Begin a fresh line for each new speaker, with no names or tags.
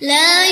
لا